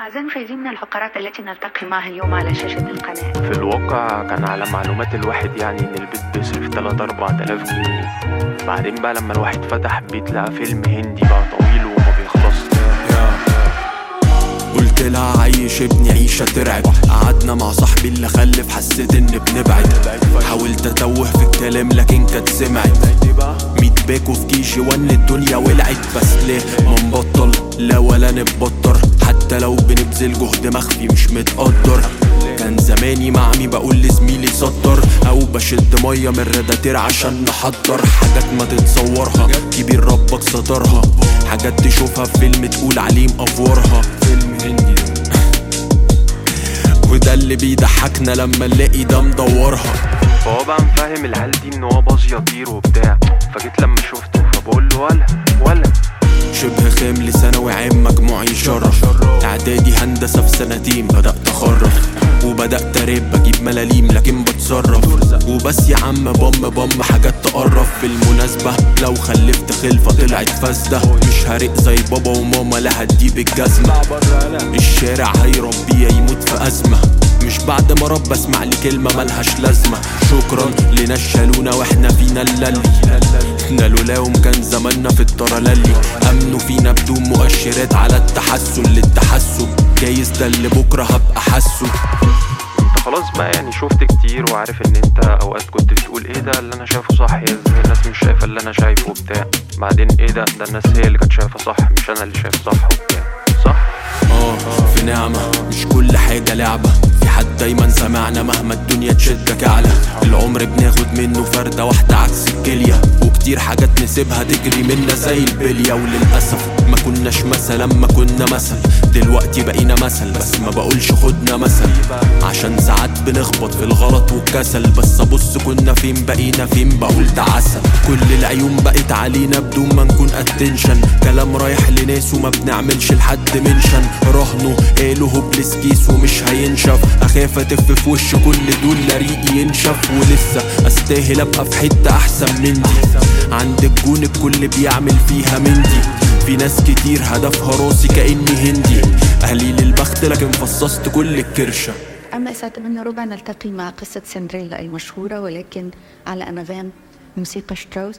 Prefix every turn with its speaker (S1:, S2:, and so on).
S1: أعزائي المشاهدين من الفقرات التي نلتقي معها اليوم على شاشة القناة.
S2: في الواقع كان على معلومات الواحد يعني إن البيت بيصرف 3 4000 جنيه. بعدين بقى لما الواحد فتح بيت لقى فيلم هندي بقى طويل وما بيخلصش
S3: قلت لها عيش ابني عيشة ترعب. قعدنا مع صاحبي اللي خلف حسيت إن بنبعد. حاولت أتوه في الكلام لكن كانت سمعت. ميت باكو في كيجي وأن الدنيا ولعت. بس ليه ما نبطل؟ لا ولا نتبطر. لو بنبذل جهد مخفي مش متقدر. كان زماني مع عمي بقول لزميلي سطر أو بشد مية من الراداتير عشان نحضر. حاجات ما تتصورها كبير ربك سترها. حاجات تشوفها في فيلم تقول عليه مقفورها فيلم هندي. وده اللي بيضحكنا لما نلاقي ده مدورها.
S2: فهو بقى مفهم العيال دي إن هو باظ يطير وبتاع. فجيت لما شفته فبقول له ولا ولا.
S3: شبه خام ثانوي عام مجموعي يشرف إعدادي هندسة في سنتين بدأت أخرف وبدأت اراب بجيب ملاليم لكن بتصرف. وبس يا عم بم بم حاجات تقرف. بالمناسبة لو خلفت خلفة طلعت فاسدة. مش هرق زي بابا وماما لا هديه بالجزمه الشارع هيربيه يموت في أزمة. مش بعد ما رب أسمع لي كلمة ملهاش لازمة. شكرا لناس شالونا وإحنا فينا اللي إحنا لولاهم كان زماننا في الترللي امنوا فينا بدون مؤشرات على التحسن. للتحسن جايز ده اللي بكرة هبقى حاسه.
S2: انت خلاص بقى يعني شفت كتير وعارف إن أنت أوقات كنت بتقول إيه ده؟ اللي أنا شايفه صح يا إزاي الناس مش شايفة اللي أنا شايفه وبتاع. بعدين إيه ده؟ ده الناس هي اللي كانت شايفة صح مش أنا اللي شايف صح وبتاع. صح؟
S3: آه في نعمة مش كل في حد دايما سمعنا مهما الدنيا تشدك أعلى. العمر بناخد منه فردة واحدة عكس الكلية. وكتير حاجات نسيبها تجري منا زي البلية. وللأسف ما كناش مثلا ما كنا مثل. دلوقتي بقينا مثل بس ما بقولش خدنا مثل. عشان ساعات بنخبط في الغلط والكسل. بس أبص كنا فين بقينا فين؟ بقول ده عسل كل العيون بقت علينا بدون ما نكون attention كلام رايح لناس وما بنعملش لحد mention. رهنه قالوا hopeless case ومش هينشف. أخاف اتف في وش كل دول لا ريقي ينشف ولسه. أستاهل أبقى في حتة أحسن من دي. عند الجون الكل بيعمل فيها من دي. في ناس كتير هدفها راسي كأني هندي. أهلي للبخت لكن فصصت كل الكرشة.
S1: أما الساعة 8 ربع نلتقي مع قصة سندريلا المشهورة ولكن على أنغام موسيقى شتراوس.